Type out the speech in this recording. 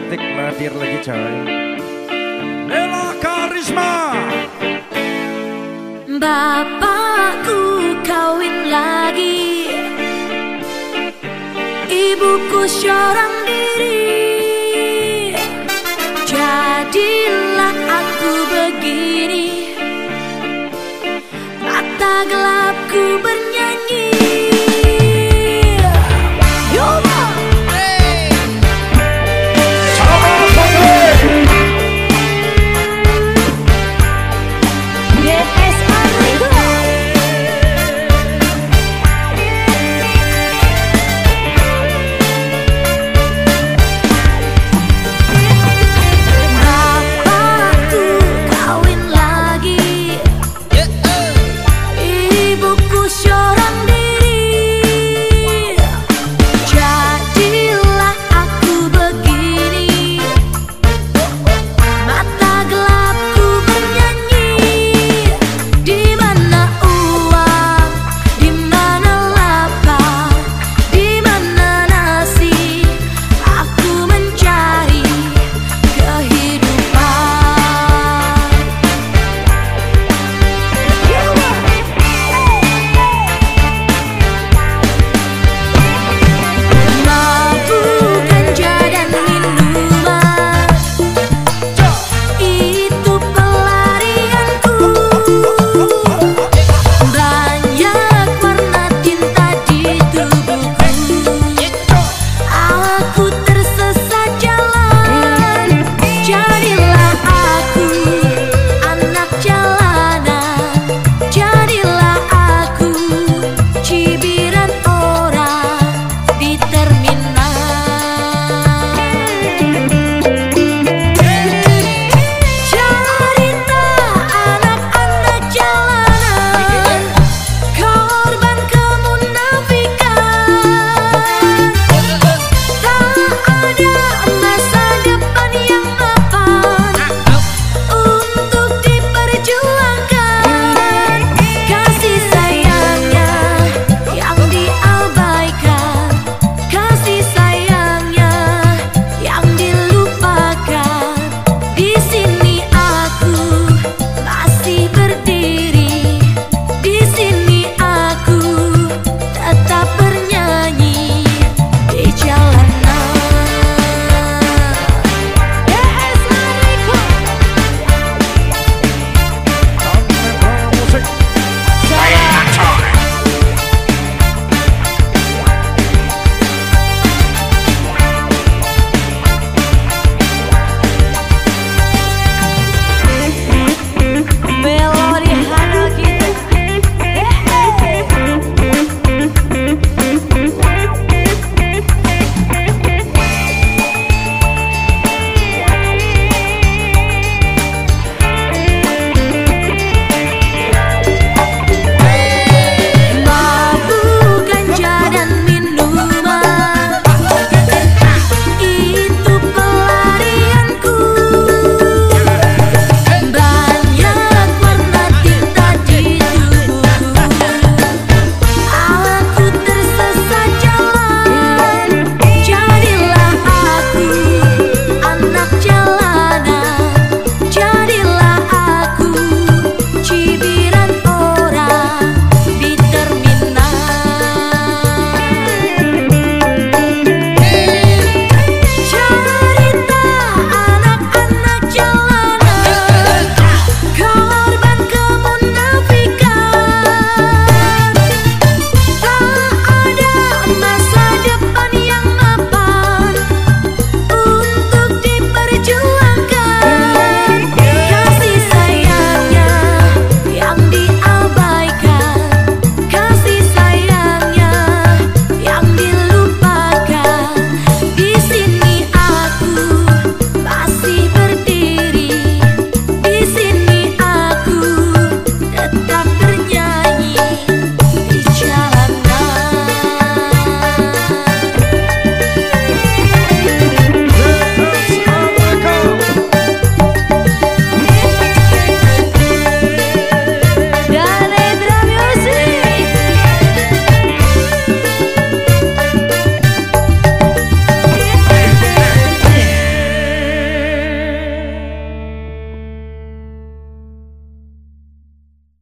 cantik hadir lagi coy. Nela Karisma! Bapakku kawin lagi. Ibuku seorang diri. Jadilah aku begini.